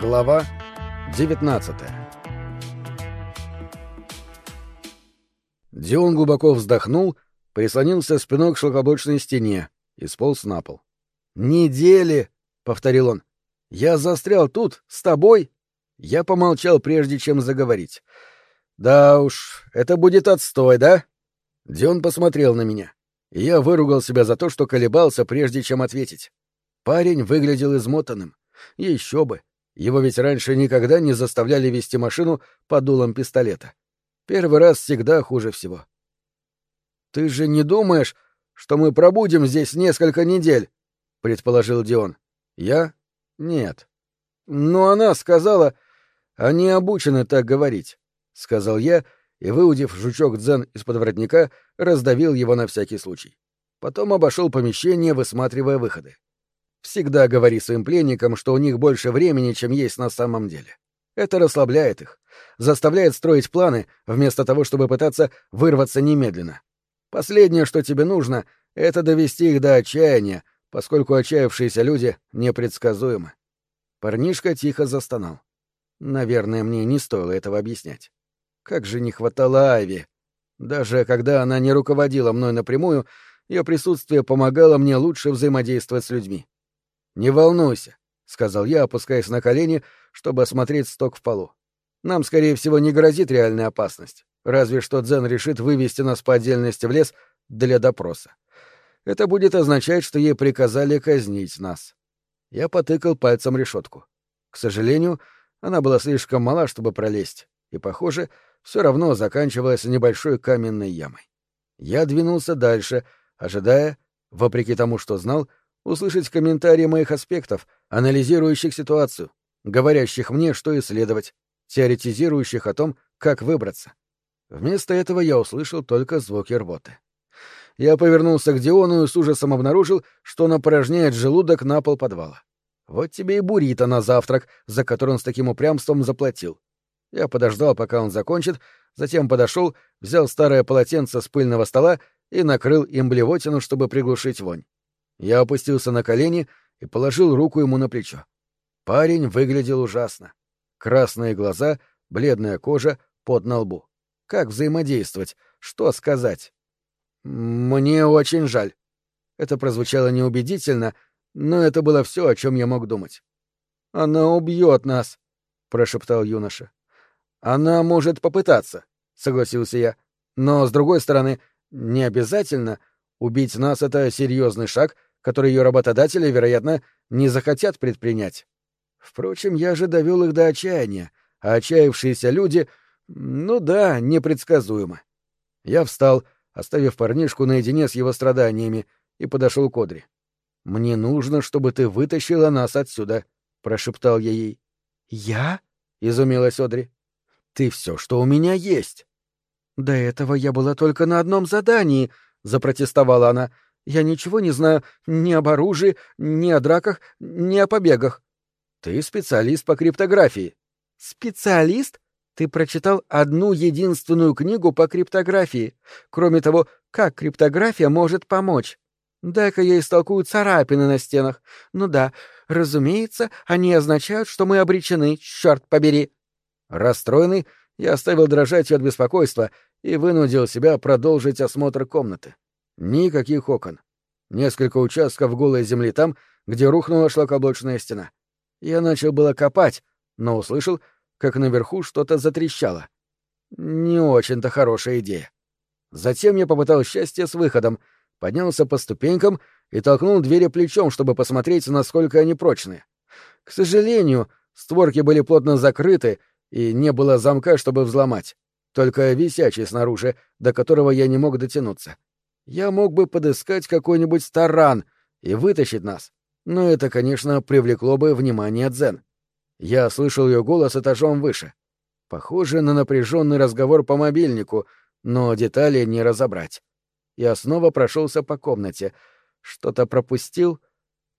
Глава 19 Дион глубоко вздохнул, прислонился спиной к шлакоблочной стене и сполз на пол. «Недели!» — повторил он. «Я застрял тут, с тобой?» Я помолчал, прежде чем заговорить. «Да уж, это будет отстой, да?» Дион посмотрел на меня, и я выругал себя за то, что колебался, прежде чем ответить. Парень выглядел измотанным. Еще бы. Его ведь раньше никогда не заставляли вести машину под дулом пистолета. Первый раз всегда хуже всего. «Ты же не думаешь, что мы пробудем здесь несколько недель?» — предположил Дион. «Я? Нет». «Но она сказала...» «Они обучены так говорить», — сказал я, и, выудив жучок дзен из-под воротника, раздавил его на всякий случай. Потом обошел помещение, высматривая выходы. Всегда говори своим пленникам, что у них больше времени, чем есть на самом деле. Это расслабляет их, заставляет строить планы, вместо того, чтобы пытаться вырваться немедленно. Последнее, что тебе нужно, — это довести их до отчаяния, поскольку отчаявшиеся люди непредсказуемы. Парнишка тихо застонал. Наверное, мне не стоило этого объяснять. Как же не хватало Айви. Даже когда она не руководила мной напрямую, ее присутствие помогало мне лучше взаимодействовать с людьми. «Не волнуйся», — сказал я, опускаясь на колени, чтобы осмотреть сток в полу. «Нам, скорее всего, не грозит реальная опасность, разве что Дзен решит вывести нас по отдельности в лес для допроса. Это будет означать, что ей приказали казнить нас». Я потыкал пальцем решетку. К сожалению, она была слишком мала, чтобы пролезть, и, похоже, все равно заканчивалась небольшой каменной ямой. Я двинулся дальше, ожидая, вопреки тому, что знал, услышать комментарии моих аспектов, анализирующих ситуацию, говорящих мне, что исследовать, теоретизирующих о том, как выбраться. Вместо этого я услышал только звуки рвоты. Я повернулся к Диону и с ужасом обнаружил, что он опорожняет желудок на пол подвала. Вот тебе и буррито на завтрак, за который он с таким упрямством заплатил. Я подождал, пока он закончит, затем подошел, взял старое полотенце с пыльного стола и накрыл им блевотину, чтобы приглушить вонь. Я опустился на колени и положил руку ему на плечо. Парень выглядел ужасно. Красные глаза, бледная кожа, пот на лбу. Как взаимодействовать? Что сказать? «Мне очень жаль». Это прозвучало неубедительно, но это было все, о чем я мог думать. «Она убьет нас», — прошептал юноша. «Она может попытаться», — согласился я. «Но, с другой стороны, не обязательно. Убить нас — это серьезный шаг, который ее работодатели, вероятно, не захотят предпринять. Впрочем, я же довел их до отчаяния, а отчаявшиеся люди, ну да, непредсказуемы. Я встал, оставив парнишку наедине с его страданиями, и подошел к Одри. «Мне нужно, чтобы ты вытащила нас отсюда», — прошептал я ей. «Я?» — изумилась Одри. «Ты все, что у меня есть». «До этого я была только на одном задании», — запротестовала она. Я ничего не знаю ни об оружии, ни о драках, ни о побегах. Ты специалист по криптографии. Специалист? Ты прочитал одну единственную книгу по криптографии. Кроме того, как криптография может помочь? Дай-ка я истолкую царапины на стенах. Ну да, разумеется, они означают, что мы обречены, черт побери. Расстроенный, я оставил дрожать от беспокойства и вынудил себя продолжить осмотр комнаты. Никаких окон. Несколько участков голой земли там, где рухнула шлакоблочная стена. Я начал было копать, но услышал, как наверху что-то затрещало. Не очень-то хорошая идея. Затем я попытал счастье с выходом, поднялся по ступенькам и толкнул двери плечом, чтобы посмотреть, насколько они прочные. К сожалению, створки были плотно закрыты, и не было замка, чтобы взломать. Только висячий снаружи, до которого я не мог дотянуться. Я мог бы подыскать какой-нибудь таран и вытащить нас, но это, конечно, привлекло бы внимание Дзен. Я слышал ее голос этажом выше. Похоже на напряженный разговор по мобильнику, но детали не разобрать. Я снова прошелся по комнате. Что-то пропустил?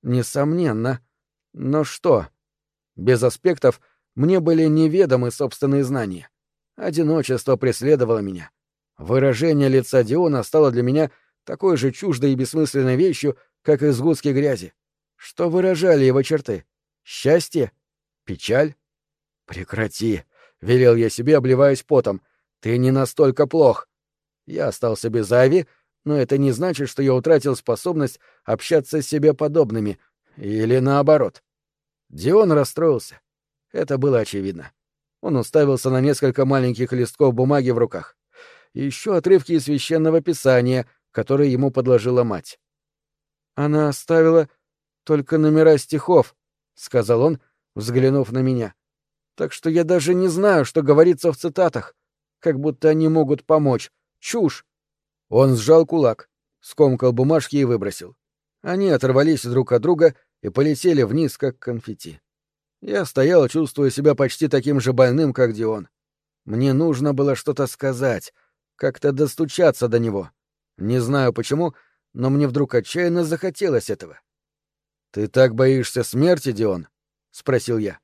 Несомненно. Но что? Без аспектов мне были неведомы собственные знания. Одиночество преследовало меня. Выражение лица Диона стало для меня такой же чуждой и бессмысленной вещью, как и сгустки грязи. Что выражали его черты? Счастье? Печаль? Прекрати, — велел я себе, обливаясь потом. Ты не настолько плох. Я остался без Ави, но это не значит, что я утратил способность общаться с себе подобными. Или наоборот. Дион расстроился. Это было очевидно. Он уставился на несколько маленьких листков бумаги в руках. И еще отрывки из священного писания, которые ему подложила мать. Она оставила только номера стихов, — сказал он, взглянув на меня. Так что я даже не знаю, что говорится в цитатах. Как будто они могут помочь. Чушь. Он сжал кулак, скомкал бумажки и выбросил. Они оторвались друг от друга и полетели вниз, как конфетти. Я стоял, чувствуя себя почти таким же больным, как Дион. Мне нужно было что-то сказать, как-то достучаться до него. Не знаю почему, но мне вдруг отчаянно захотелось этого. «Ты так боишься смерти, Дион?» — спросил я.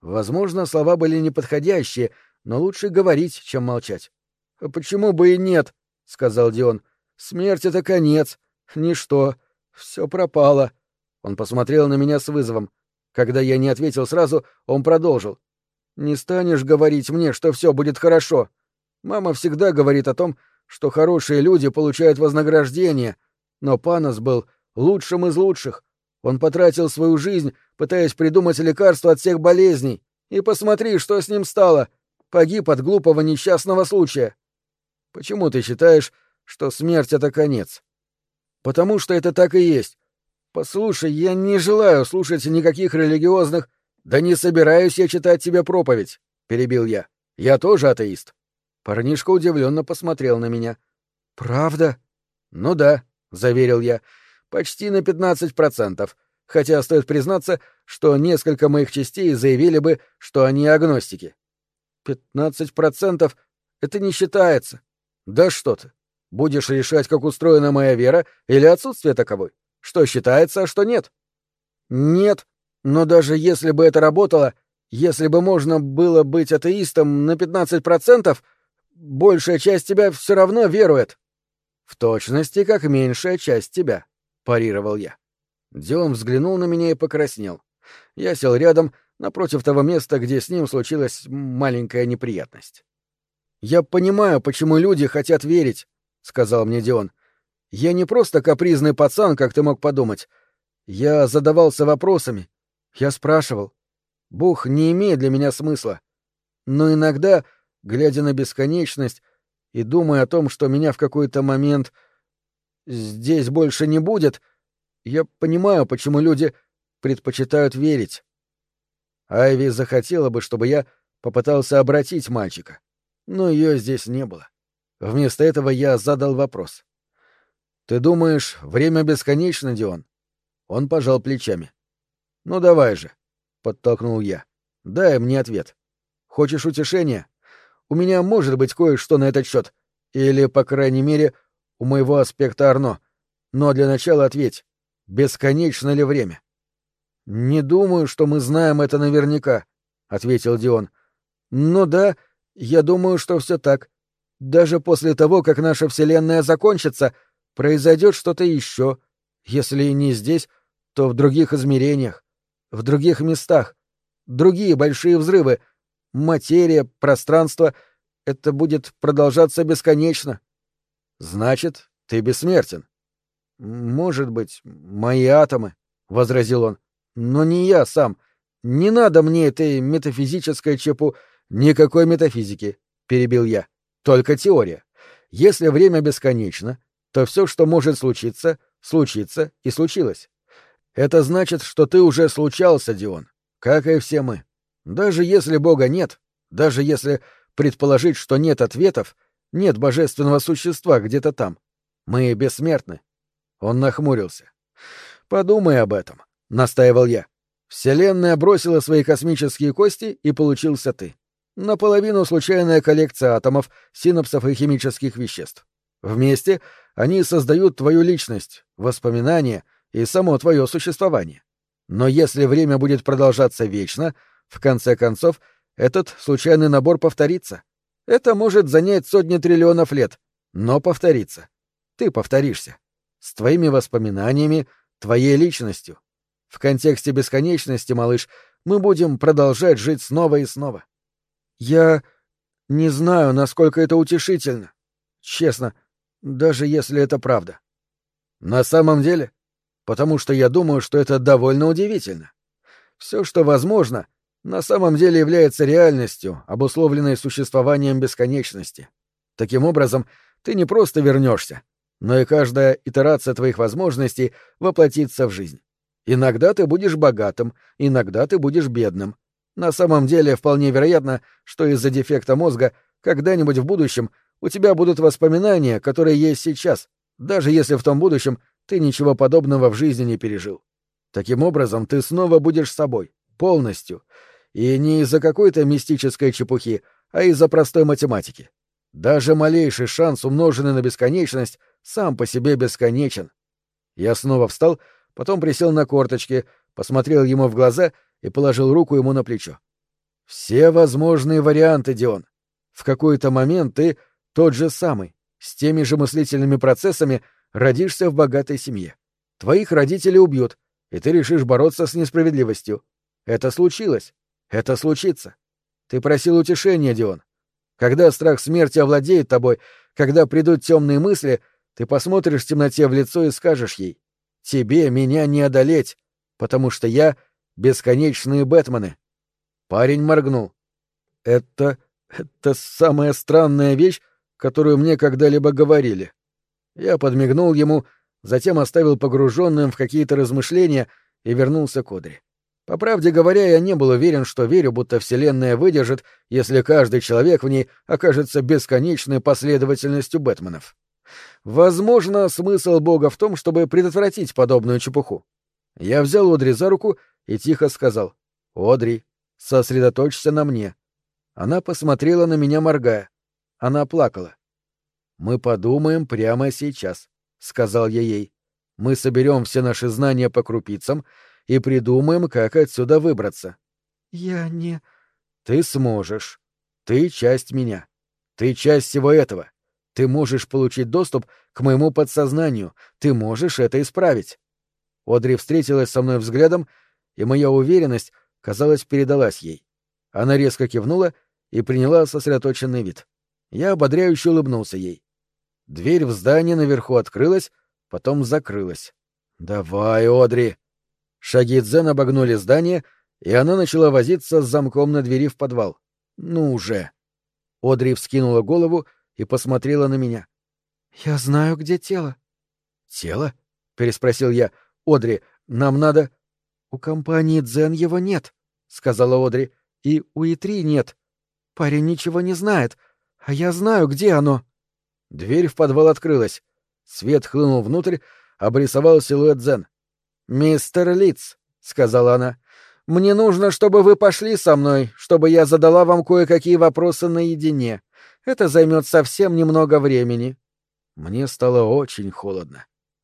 Возможно, слова были неподходящие, но лучше говорить, чем молчать. «А почему бы и нет?» — сказал Дион. «Смерть — это конец. Ничто. Все пропало». Он посмотрел на меня с вызовом. Когда я не ответил сразу, он продолжил. «Не станешь говорить мне, что все будет хорошо. Мама всегда говорит о том, что хорошие люди получают вознаграждение, но Панос был лучшим из лучших. Он потратил свою жизнь, пытаясь придумать лекарство от всех болезней. И посмотри, что с ним стало. Погиб от глупого несчастного случая. Почему ты считаешь, что смерть — это конец? Потому что это так и есть. Послушай, я не желаю слушать никаких религиозных... Да не собираюсь я читать тебе проповедь, — перебил я. Я тоже атеист. Парнишка удивленно посмотрел на меня. Правда? Ну да, — заверил я. Почти на пятнадцать процентов. Хотя стоит признаться, что несколько моих частей заявили бы, что они агностики. Пятнадцать процентов — это не считается. Да что ты. Будешь решать, как устроена моя вера или отсутствие таковой? Что считается, а что нет? Нет. Но даже если бы это работало, если бы можно было быть атеистом на 15%, большая часть тебя все равно верует. В точности, как меньшая часть тебя, парировал я. Дион взглянул на меня и покраснел. Я сел рядом, напротив того места, где с ним случилась маленькая неприятность. «Я понимаю, почему люди хотят верить», — сказал мне Дион. «Я не просто капризный пацан, как ты мог подумать. Я задавался вопросами. Я спрашивал. Бог не имеет для меня смысла. Но иногда, глядя на бесконечность и думая о том, что меня в какой-то момент здесь больше не будет, я понимаю, почему люди предпочитают верить. Айви захотела бы, чтобы я попытался обратить мальчика но ее здесь не было. Вместо этого я задал вопрос. «Ты думаешь, время бесконечно, Дион?» Он пожал плечами. «Ну давай же», — подтолкнул я. «Дай мне ответ. Хочешь утешения? У меня может быть кое-что на этот счет. Или, по крайней мере, у моего аспекта Арно. Но для начала ответь. Бесконечно ли время?» «Не думаю, что мы знаем это наверняка», — ответил Дион. «Ну да, я думаю, что все так. Даже после того, как наша Вселенная закончится, произойдет что-то еще. Если не здесь, то в других измерениях, в других местах. Другие большие взрывы. Материя, пространство — это будет продолжаться бесконечно. Значит, ты бессмертен. Может быть, мои атомы, — возразил он. Но не я сам. Не надо мне этой метафизической чепу... Никакой метафизики, перебил я. Только теория. Если время бесконечно, то все, что может случиться, случится и случилось. Это значит, что ты уже случался, Дион, как и все мы. Даже если Бога нет, даже если предположить, что нет ответов, нет божественного существа где-то там. Мы бессмертны. Он нахмурился. Подумай об этом, настаивал я. Вселенная бросила свои космические кости, и получился ты наполовину случайная коллекция атомов, синапсов и химических веществ. Вместе они создают твою личность, воспоминания и само твое существование. Но если время будет продолжаться вечно, в конце концов, этот случайный набор повторится. Это может занять сотни триллионов лет, но повторится. Ты повторишься. С твоими воспоминаниями, твоей личностью. В контексте бесконечности, малыш, Мы будем продолжать жить снова и снова. Я не знаю, насколько это утешительно. Честно, даже если это правда. На самом деле, потому что я думаю, что это довольно удивительно. Все, что возможно, на самом деле является реальностью, обусловленной существованием бесконечности. Таким образом, ты не просто вернешься, но и каждая итерация твоих возможностей воплотится в жизнь. Иногда ты будешь богатым, иногда ты будешь бедным. На самом деле вполне вероятно, что из-за дефекта мозга когда-нибудь в будущем у тебя будут воспоминания, которые есть сейчас, даже если в том будущем ты ничего подобного в жизни не пережил. Таким образом, ты снова будешь собой, полностью, и не из-за какой-то мистической чепухи, а из-за простой математики. Даже малейший шанс, умноженный на бесконечность, сам по себе бесконечен. Я снова встал, потом присел на корточки, посмотрел ему в глаза и положил руку ему на плечо. Все возможные варианты, Дион. В какой-то момент ты тот же самый, с теми же мыслительными процессами родишься в богатой семье. Твоих родителей убьют, и ты решишь бороться с несправедливостью. Это случилось. Это случится. Ты просил утешения, Дион. Когда страх смерти овладеет тобой, когда придут темные мысли, ты посмотришь в темноте в лицо и скажешь ей, «Тебе меня не одолеть, потому что я — бесконечные Бэтмены». Парень моргнул. «Это... это самая странная вещь, которую мне когда-либо говорили». Я подмигнул ему, затем оставил погруженным в какие-то размышления и вернулся к Одри. По правде говоря, я не был уверен, что верю, будто Вселенная выдержит, если каждый человек в ней окажется бесконечной последовательностью Бэтменов. Возможно, смысл Бога в том, чтобы предотвратить подобную чепуху. Я взял Одри за руку и тихо сказал «Одри, сосредоточься на мне». Она посмотрела на меня, моргая. Она плакала. «Мы подумаем прямо сейчас», — сказал я ей. «Мы соберем все наши знания по крупицам и придумаем, как отсюда выбраться. Я не... Ты сможешь. Ты часть меня. Ты часть всего этого. Ты можешь получить доступ к моему подсознанию. Ты можешь это исправить. Одри встретилась со мной взглядом, и моя уверенность, казалось, передалась ей. Она резко кивнула и приняла сосредоточенный вид. Я ободряюще улыбнулся ей. Дверь в здание наверху открылась, потом закрылась. «Давай, Одри!» Шаги Дзен обогнули здание, и она начала возиться с замком на двери в подвал. «Ну уже!» Одри вскинула голову и посмотрела на меня. «Я знаю, где тело». «Тело?» — переспросил я. «Одри, нам надо...» «У компании Дзен его нет», — сказала Одри. «И у Итри нет. Парень ничего не знает, а я знаю, где оно». Дверь в подвал открылась. Свет хлынул внутрь, обрисовал силуэт Дзен. «Мистер Литц», — сказала она, — «мне нужно, чтобы вы пошли со мной, чтобы я задала вам кое-какие вопросы наедине. Это займет совсем немного времени». Мне стало очень холодно.